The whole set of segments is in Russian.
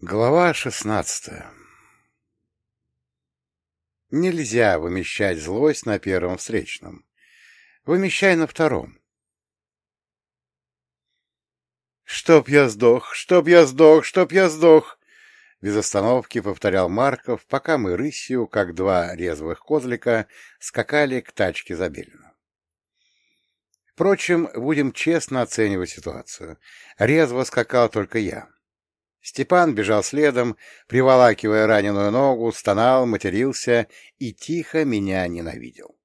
Глава шестнадцатая Нельзя вымещать злость на первом встречном. Вымещай на втором. «Чтоб я сдох! Чтоб я сдох! Чтоб я сдох!» Без остановки повторял Марков, пока мы рысью, как два резвых козлика, скакали к тачке Забелина. Впрочем, будем честно оценивать ситуацию. Резво скакал только я. Степан бежал следом, приволакивая раненую ногу, стонал, матерился и тихо меня ненавидел.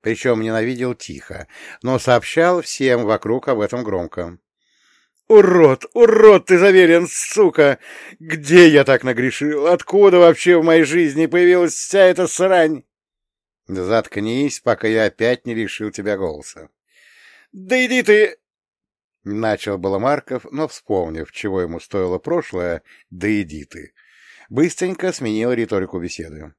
Причем ненавидел тихо, но сообщал всем вокруг об этом громко. «Урод! Урод ты, Заверин, сука! Где я так нагрешил? Откуда вообще в моей жизни появилась вся эта срань?» «Заткнись, пока я опять не лишил тебя голоса». «Да иди ты!» Начал было Марков, но, вспомнив, чего ему стоило прошлое, да иди ты, быстренько сменил риторику беседы.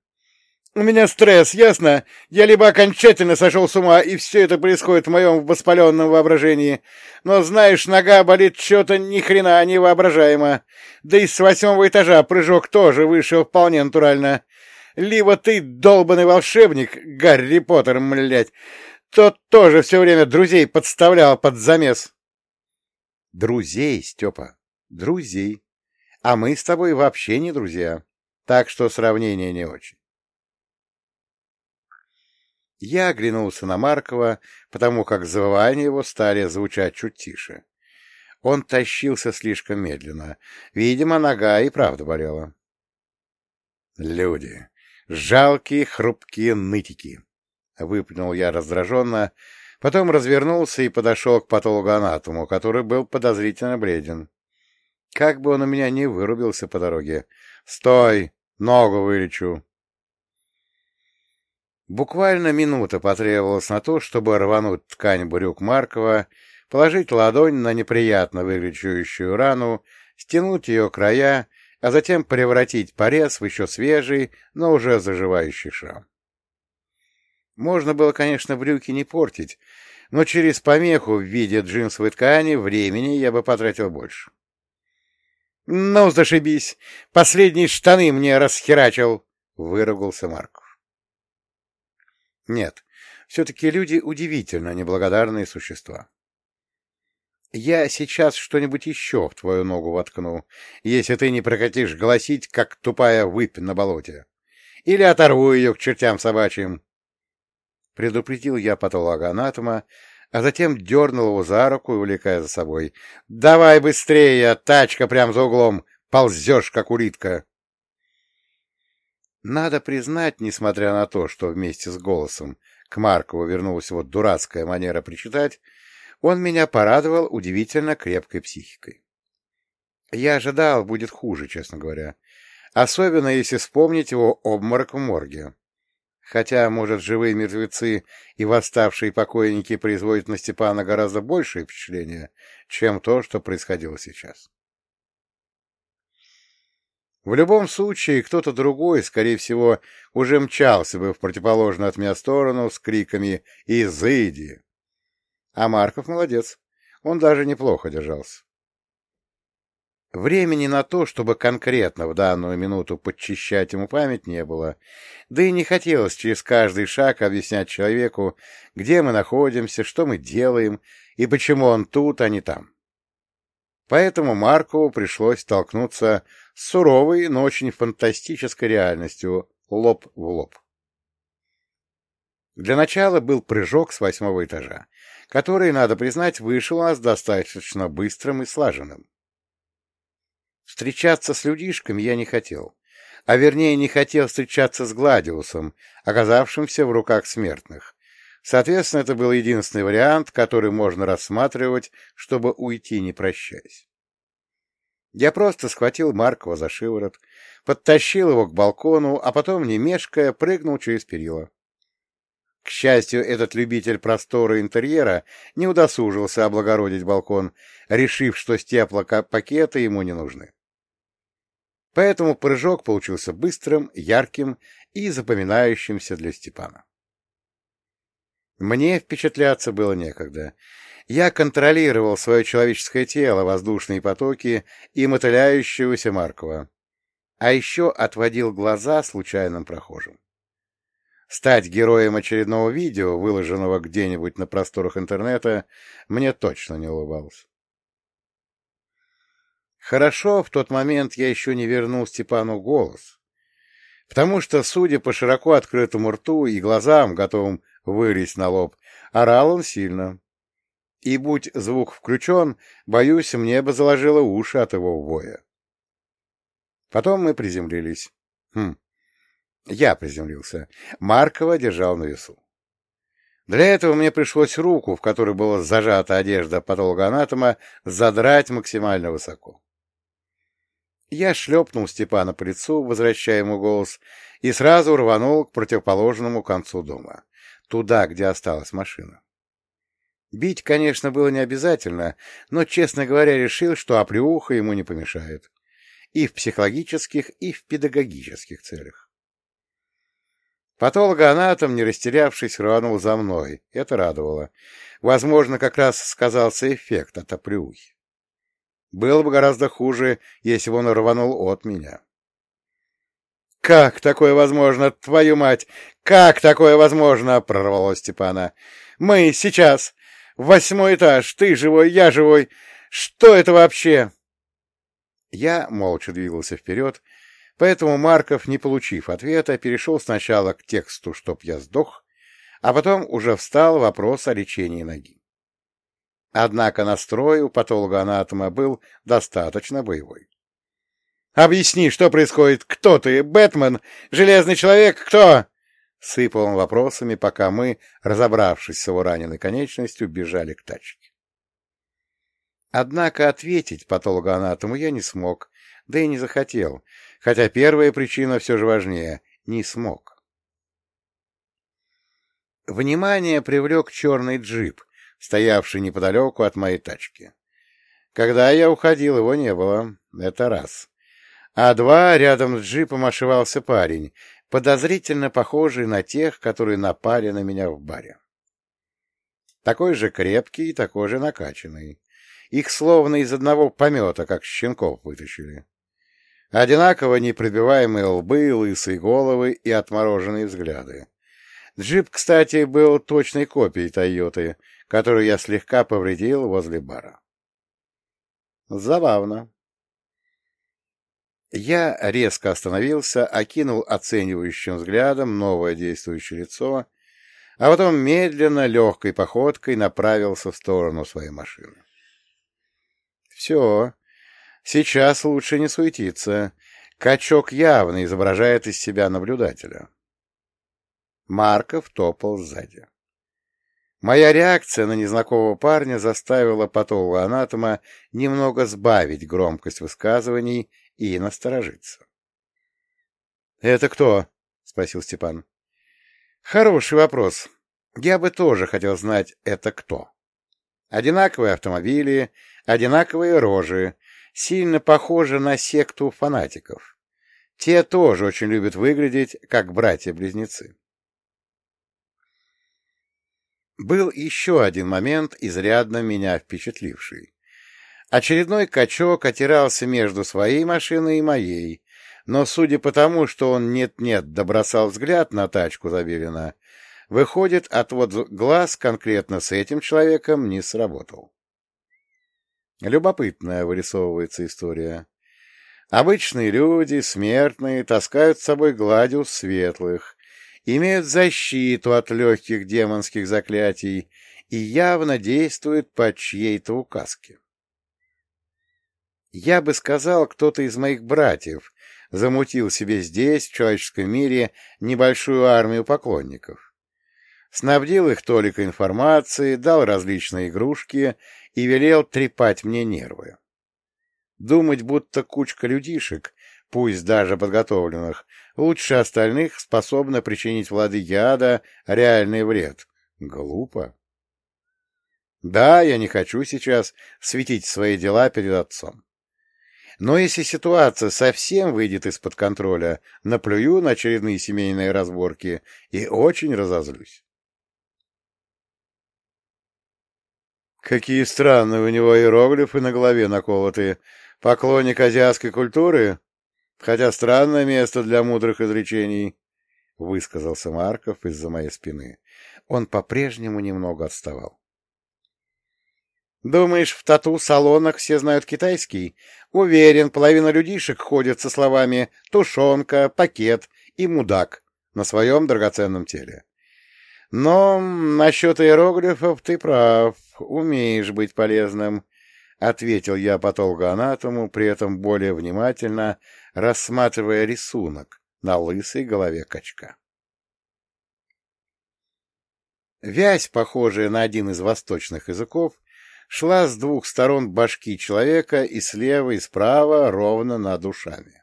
«У меня стресс, ясно? Я либо окончательно сошел с ума, и все это происходит в моем воспаленном воображении. Но, знаешь, нога болит что-то ни хрена невоображаемо. Да и с восьмого этажа прыжок тоже вышел вполне натурально. Либо ты долбанный волшебник, Гарри Поттер, млядь, тот тоже все время друзей подставлял под замес». «Друзей, Степа, друзей. А мы с тобой вообще не друзья, так что сравнение не очень». Я оглянулся на Маркова, потому как завывания его стали звучать чуть тише. Он тащился слишком медленно. Видимо, нога и правда болела. «Люди! Жалкие, хрупкие нытики!» — выплюнул я раздраженно, потом развернулся и подошел к патологоанатому, который был подозрительно бледен. Как бы он у меня не вырубился по дороге. «Стой! Ногу вылечу!» Буквально минута потребовалась на то, чтобы рвануть ткань брюк Маркова, положить ладонь на неприятно выглядящую рану, стянуть ее края, а затем превратить порез в еще свежий, но уже заживающий шрам. Можно было, конечно, брюки не портить, но через помеху в виде джинсовой ткани времени я бы потратил больше. — Ну, зашибись! Последние штаны мне расхерачил! — выругался Марков. Нет, все-таки люди удивительно неблагодарные существа. Я сейчас что-нибудь еще в твою ногу воткну, если ты не прекратишь гласить, как тупая выпь на болоте. Или оторву ее к чертям собачьим. Предупредил я патологоанатома, а затем дернул его за руку и увлекая за собой. — Давай быстрее, тачка прямо за углом, ползешь, как улитка. Надо признать, несмотря на то, что вместе с голосом к Маркову вернулась его дурацкая манера причитать, он меня порадовал удивительно крепкой психикой. Я ожидал, будет хуже, честно говоря. Особенно, если вспомнить его обморок в морге. Хотя, может, живые мертвецы и восставшие покойники производят на Степана гораздо большее впечатление, чем то, что происходило сейчас. В любом случае, кто-то другой, скорее всего, уже мчался бы в противоположную от меня сторону с криками «Изыди!». А Марков молодец, он даже неплохо держался. Времени на то, чтобы конкретно в данную минуту подчищать ему память, не было, да и не хотелось через каждый шаг объяснять человеку, где мы находимся, что мы делаем и почему он тут, а не там. Поэтому Маркову пришлось столкнуться с суровой, но очень фантастической реальностью, лоб в лоб. Для начала был прыжок с восьмого этажа, который, надо признать, вышел у нас достаточно быстрым и слаженным. Встречаться с людишками я не хотел, а вернее не хотел встречаться с Гладиусом, оказавшимся в руках смертных. Соответственно, это был единственный вариант, который можно рассматривать, чтобы уйти, не прощаясь. Я просто схватил Маркова за шиворот, подтащил его к балкону, а потом, не мешкая, прыгнул через перила. К счастью, этот любитель простора интерьера не удосужился облагородить балкон, решив, что степлопакеты ему не нужны. Поэтому прыжок получился быстрым, ярким и запоминающимся для Степана. Мне впечатляться было некогда. Я контролировал свое человеческое тело, воздушные потоки и мотыляющегося Маркова. А еще отводил глаза случайным прохожим. Стать героем очередного видео, выложенного где-нибудь на просторах интернета, мне точно не улыбалось. Хорошо, в тот момент я еще не вернул Степану голос, потому что, судя по широко открытому рту и глазам, готовым вылезть на лоб, орал он сильно. И будь звук включен, боюсь, мне бы заложило уши от его воя. Потом мы приземлились. Хм. Я приземлился. Маркова держал на весу. Для этого мне пришлось руку, в которой была зажата одежда патологоанатома, задрать максимально высоко. Я шлепнул Степана по лицу, возвращая ему голос, и сразу рванул к противоположному концу дома, туда, где осталась машина. Бить, конечно, было не обязательно, но, честно говоря, решил, что оплеуха ему не помешает. И в психологических, и в педагогических целях. Патологоанатом, не растерявшись, рванул за мной. Это радовало. Возможно, как раз сказался эффект от оплеухи. Было бы гораздо хуже, если бы он рванул от меня. «Как такое возможно, твою мать? Как такое возможно?» — прорвало Степана. «Мы сейчас! Восьмой этаж! Ты живой, я живой! Что это вообще?» Я молча двигался вперед, поэтому Марков, не получив ответа, перешел сначала к тексту «Чтоб я сдох», а потом уже встал вопрос о лечении ноги. Однако настрой у патолога-анатома был достаточно боевой. «Объясни, что происходит? Кто ты? Бэтмен? Железный человек? Кто?» Сыпал он вопросами, пока мы, разобравшись с его раненой конечностью, бежали к тачке. Однако ответить патологоанатому я не смог, да и не захотел, хотя первая причина все же важнее — не смог. Внимание привлек черный джип, стоявший неподалеку от моей тачки. Когда я уходил, его не было. Это раз. А два, рядом с джипом ошивался парень, подозрительно похожий на тех, которые напали на меня в баре. Такой же крепкий и такой же накачанный. Их словно из одного помета, как щенков, вытащили. Одинаково непробиваемые лбы, лысые головы и отмороженные взгляды. Джип, кстати, был точной копией Тойоты, которую я слегка повредил возле бара. Забавно. Я резко остановился, окинул оценивающим взглядом новое действующее лицо, а потом медленно, легкой походкой направился в сторону своей машины. Все, сейчас лучше не суетиться. Качок явно изображает из себя наблюдателя. Марков топал сзади. Моя реакция на незнакомого парня заставила патолога-анатома немного сбавить громкость высказываний и насторожиться. — Это кто? — спросил Степан. — Хороший вопрос. Я бы тоже хотел знать, это кто. Одинаковые автомобили, одинаковые рожи, сильно похожи на секту фанатиков. Те тоже очень любят выглядеть как братья-близнецы. Был еще один момент, изрядно меня впечатливший. Очередной качок отирался между своей машиной и моей, но, судя по тому, что он нет-нет добросал взгляд на тачку Забелина, выходит, отвод глаз конкретно с этим человеком не сработал. Любопытная вырисовывается история. Обычные люди, смертные, таскают с собой гладиус светлых, имеют защиту от легких демонских заклятий и явно действуют по чьей-то указке. Я бы сказал, кто-то из моих братьев замутил себе здесь, в человеческом мире, небольшую армию поклонников. Снабдил их толика информации, дал различные игрушки и велел трепать мне нервы. Думать, будто кучка людишек, пусть даже подготовленных, лучше остальных способна причинить Влады яда реальный вред. Глупо. Да, я не хочу сейчас светить свои дела перед отцом. Но если ситуация совсем выйдет из-под контроля, наплюю на очередные семейные разборки и очень разозлюсь. Какие странные у него иероглифы на голове наколоты. Поклонник азиатской культуры? Хотя странное место для мудрых изречений, — высказался Марков из-за моей спины. Он по-прежнему немного отставал. Думаешь, в тату-салонах все знают китайский? Уверен, половина людишек ходят со словами «тушенка», «пакет» и «мудак» на своем драгоценном теле. Но насчет иероглифов ты прав, умеешь быть полезным, — ответил я патологоанатому, при этом более внимательно рассматривая рисунок на лысой голове качка. Вязь, похожая на один из восточных языков, шла с двух сторон башки человека и слева, и справа ровно над ушами.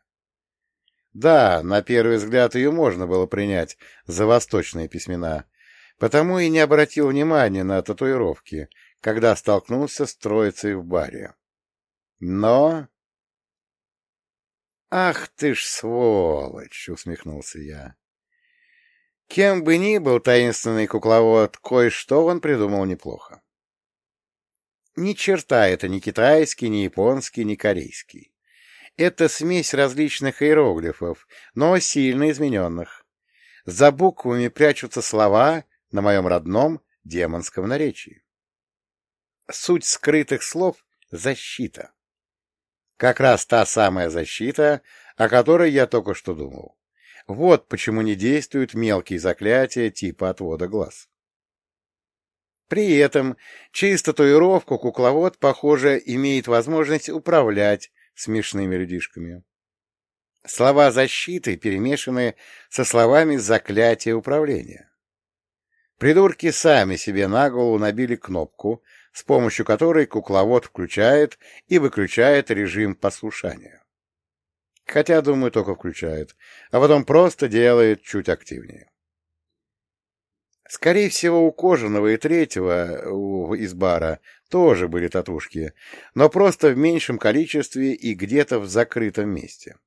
Да, на первый взгляд ее можно было принять за восточные письмена, потому и не обратил внимания на татуировки, когда столкнулся с троицей в баре. Но... «Ах ты ж сволочь!» — усмехнулся я. Кем бы ни был таинственный кукловод, кое-что он придумал неплохо. Ни черта это ни китайский, ни японский, ни корейский. Это смесь различных иероглифов, но сильно измененных. За буквами прячутся слова на моем родном демонском наречии. Суть скрытых слов — защита. Как раз та самая защита, о которой я только что думал. Вот почему не действуют мелкие заклятия типа отвода глаз. При этом через татуировку кукловод, похоже, имеет возможность управлять смешными людишками. Слова защиты перемешаны со словами заклятия управления. Придурки сами себе на голову набили кнопку, с помощью которой кукловод включает и выключает режим послушания. Хотя, думаю, только включает, а потом просто делает чуть активнее. Скорее всего, у Кожаного и Третьего из бара тоже были татушки, но просто в меньшем количестве и где-то в закрытом месте.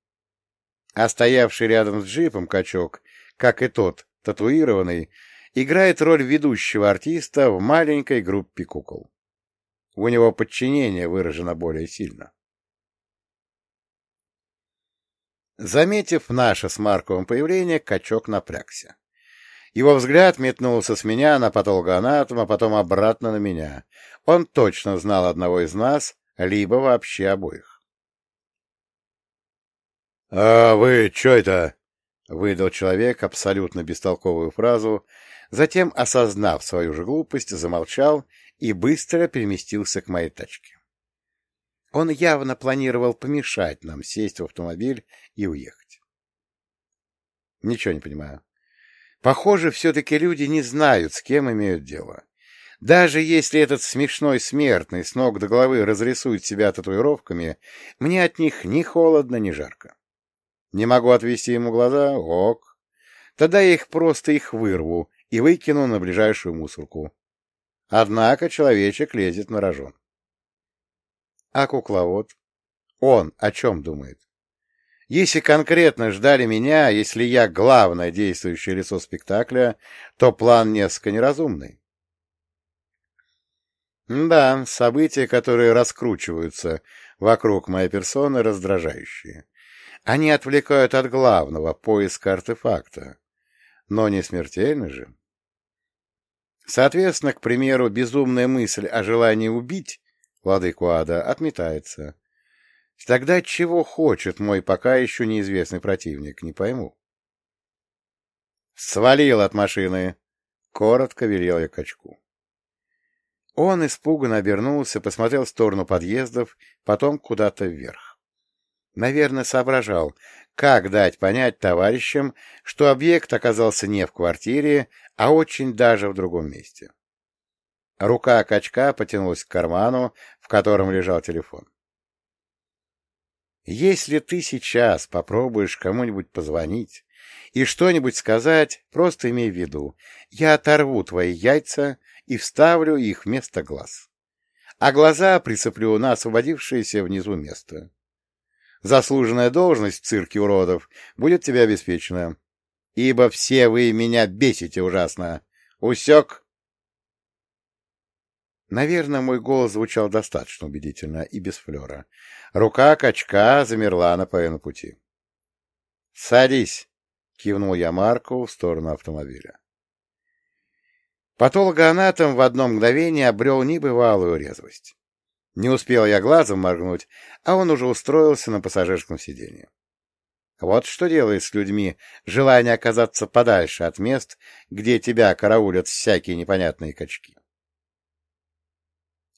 А стоявший рядом с джипом качок, как и тот, татуированный, играет роль ведущего артиста в маленькой группе кукол. У него подчинение выражено более сильно. Заметив наше с Марковым появление, качок напрягся. Его взгляд метнулся с меня на патологоанатома, потом обратно на меня. Он точно знал одного из нас, либо вообще обоих. — А вы что это? — выдал человек абсолютно бестолковую фразу, затем, осознав свою же глупость, замолчал и быстро переместился к моей тачке. Он явно планировал помешать нам сесть в автомобиль и уехать. Ничего не понимаю. Похоже, все-таки люди не знают, с кем имеют дело. Даже если этот смешной смертный с ног до головы разрисует себя татуировками, мне от них ни холодно, ни жарко. Не могу отвести ему глаза? Ок. Тогда я их просто их вырву и выкину на ближайшую мусорку. Однако человечек лезет на рожон. А кукловод? Он о чем думает? Если конкретно ждали меня, если я главное действующее лицо спектакля, то план несколько неразумный. Да, события, которые раскручиваются вокруг моей персоны, раздражающие. Они отвлекают от главного поиска артефакта. Но не смертельны же. Соответственно, к примеру, безумная мысль о желании убить владыку ада отметается. Тогда чего хочет мой пока еще неизвестный противник, не пойму. «Свалил от машины!» — коротко велел я качку. Он испуганно обернулся, посмотрел в сторону подъездов, потом куда-то вверх. Наверное, соображал, как дать понять товарищам, что объект оказался не в квартире, а очень даже в другом месте. Рука качка потянулась к карману, в котором лежал телефон. Если ты сейчас попробуешь кому-нибудь позвонить и что-нибудь сказать, просто имей в виду, я оторву твои яйца и вставлю их вместо глаз. А глаза прицеплю на освободившееся внизу место. Заслуженная должность в цирке уродов будет тебе обеспечена, ибо все вы меня бесите ужасно. Усек? Наверное, мой голос звучал достаточно убедительно и без флера. Рука качка замерла на половину пути. «Садись!» — кивнул я Марку в сторону автомобиля. Патологоанатом в одно мгновение обрел небывалую резвость. Не успел я глазом моргнуть, а он уже устроился на пассажирском сиденье. Вот что делает с людьми желание оказаться подальше от мест, где тебя караулят всякие непонятные качки.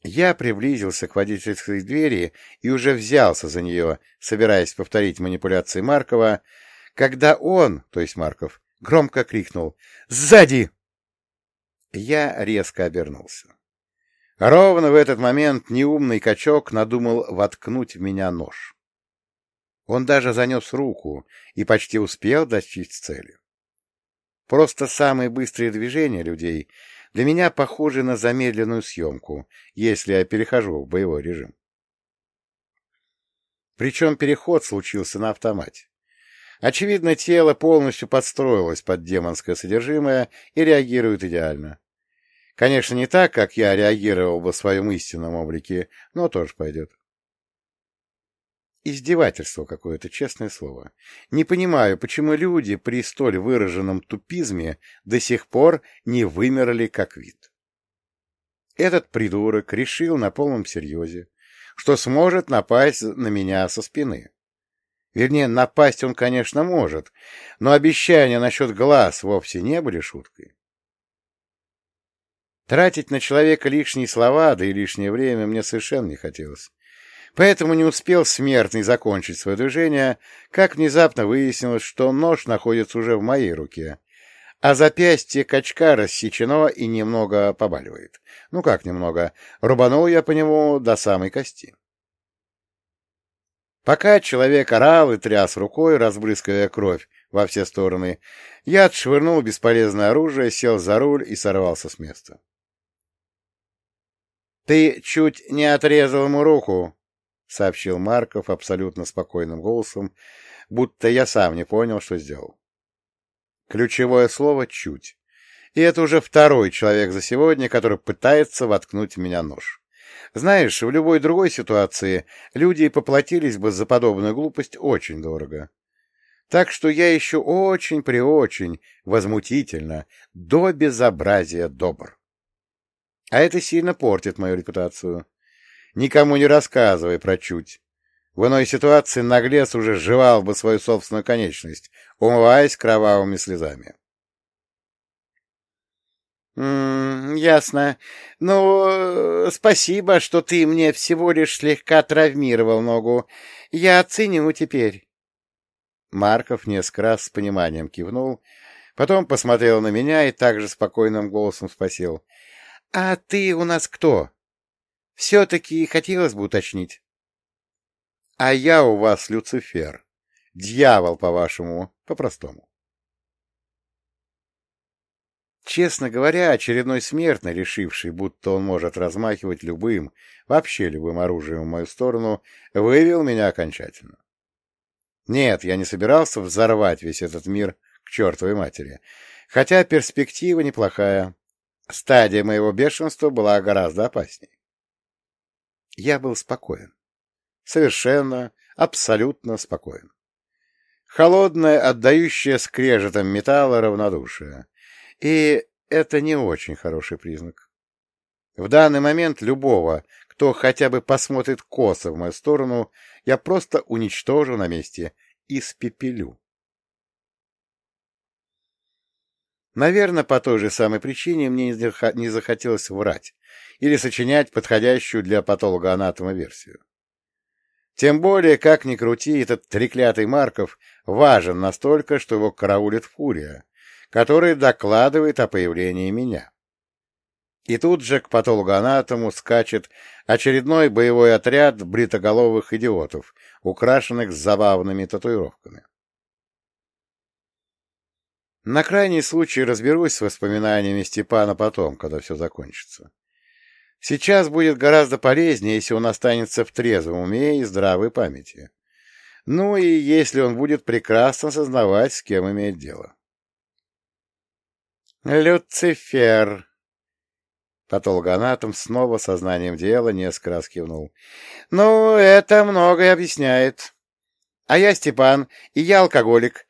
Я приблизился к водительской двери и уже взялся за нее, собираясь повторить манипуляции Маркова, когда он, то есть Марков, громко крикнул «Сзади!» Я резко обернулся. Ровно в этот момент неумный качок надумал воткнуть в меня нож. Он даже занес руку и почти успел достичь цели. Просто самые быстрые движения людей для меня похожи на замедленную съемку, если я перехожу в боевой режим. Причем переход случился на автомате. Очевидно, тело полностью подстроилось под демонское содержимое и реагирует идеально. Конечно, не так, как я реагировал бы в своем истинном облике, но тоже пойдет. Издевательство какое-то, честное слово. Не понимаю, почему люди при столь выраженном тупизме до сих пор не вымерли как вид. Этот придурок решил на полном серьезе, что сможет напасть на меня со спины. Вернее, напасть он, конечно, может, но обещания насчет глаз вовсе не были шуткой. Тратить на человека лишние слова, да и лишнее время мне совершенно не хотелось. Поэтому не успел смертный закончить свое движение, как внезапно выяснилось, что нож находится уже в моей руке, а запястье качка рассечено и немного побаливает. Ну как немного, рубанул я по нему до самой кости. Пока человек орал и тряс рукой, разбрызгивая кровь во все стороны, я отшвырнул бесполезное оружие, сел за руль и сорвался с места. — Ты чуть не отрезал ему руку, — сообщил Марков абсолютно спокойным голосом, будто я сам не понял, что сделал. Ключевое слово «чуть». И это уже второй человек за сегодня, который пытается воткнуть в меня нож. Знаешь, в любой другой ситуации люди поплатились бы за подобную глупость очень дорого. Так что я еще очень-преочень возмутительно, до безобразия добр. А это сильно портит мою репутацию. Никому не рассказывай про чуть. В иной ситуации наглец уже жевал бы свою собственную конечность, умываясь кровавыми слезами. «М -м, ясно. Ну, спасибо, что ты мне всего лишь слегка травмировал ногу. Я оценю теперь». Марков несколько раз с пониманием кивнул, потом посмотрел на меня и также спокойным голосом спросил. — А ты у нас кто? Все-таки хотелось бы уточнить. — А я у вас Люцифер. Дьявол, по-вашему, по-простому. Честно говоря, очередной смертный, решивший, будто он может размахивать любым, вообще любым оружием в мою сторону, вывел меня окончательно. Нет, я не собирался взорвать весь этот мир к чертовой матери, хотя перспектива неплохая. Стадия моего бешенства была гораздо опасней. Я был спокоен. Совершенно, абсолютно спокоен. Холодное, отдающее скрежетом металла равнодушие. И это не очень хороший признак. В данный момент любого, кто хотя бы посмотрит косо в мою сторону, я просто уничтожу на месте, испепелю. Наверное, по той же самой причине мне не захотелось врать или сочинять подходящую для патолога-анатома версию. Тем более, как ни крути, этот треклятый Марков важен настолько, что его караулит фурия, который докладывает о появлении меня. И тут же к патологоанатому скачет очередной боевой отряд бритоголовых идиотов, украшенных забавными татуировками. На крайний случай разберусь с воспоминаниями Степана потом, когда все закончится. Сейчас будет гораздо полезнее, если он останется в трезвом уме и здравой памяти. Ну и если он будет прекрасно сознавать, с кем имеет дело. Люцифер. Патологоанатом снова сознанием дела несколько раз кивнул. — Ну, это многое объясняет. А я Степан, и я алкоголик.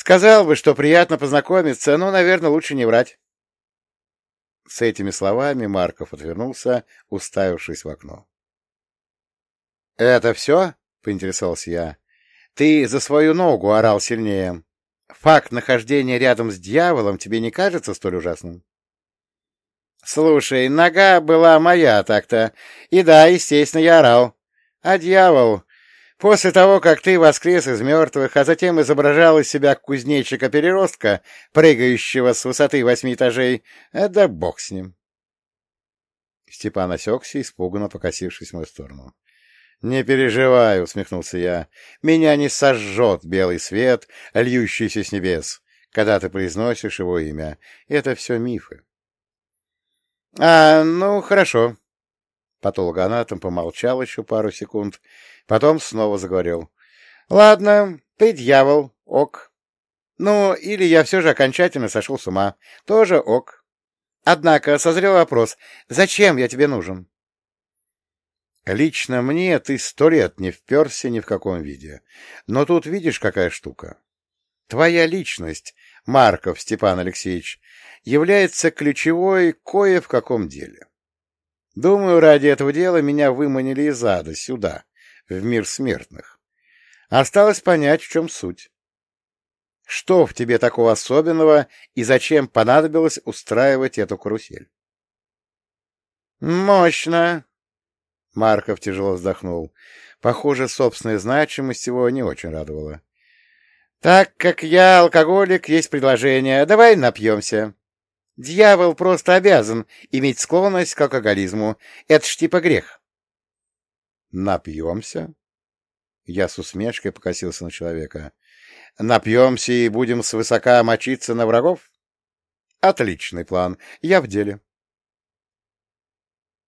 Сказал бы, что приятно познакомиться, но, наверное, лучше не врать. С этими словами Марков отвернулся, уставившись в окно. — Это все? — поинтересовался я. — Ты за свою ногу орал сильнее. Факт нахождения рядом с дьяволом тебе не кажется столь ужасным? — Слушай, нога была моя так-то. И да, естественно, я орал. А дьявол... После того, как ты воскрес из мертвых, а затем изображал из себя кузнечика-переростка, прыгающего с высоты восьми этажей, да бог с ним. Степан осекся, испуганно покосившись в мою сторону. — Не переживай, — усмехнулся я, — меня не сожжет белый свет, льющийся с небес, когда ты произносишь его имя. Это все мифы. — А, ну, хорошо. Патологоанатом помолчал еще пару секунд, потом снова заговорил. — Ладно, ты дьявол, ок. Ну, или я все же окончательно сошел с ума, тоже ок. Однако созрел вопрос, зачем я тебе нужен? Лично мне ты сто лет не вперся ни в каком виде. Но тут видишь, какая штука. Твоя личность, Марков Степан Алексеевич, является ключевой кое в каком деле. Думаю, ради этого дела меня выманили из ада сюда, в мир смертных. Осталось понять, в чем суть. Что в тебе такого особенного и зачем понадобилось устраивать эту карусель? «Мощно!» Марков тяжело вздохнул. Похоже, собственная значимость его не очень радовала. «Так как я алкоголик, есть предложение. Давай напьемся. Дьявол просто обязан иметь склонность к алкоголизму. Это ж типа грех». «Напьемся?» Я с усмешкой покосился на человека. «Напьемся и будем свысока мочиться на врагов?» «Отличный план. Я в деле».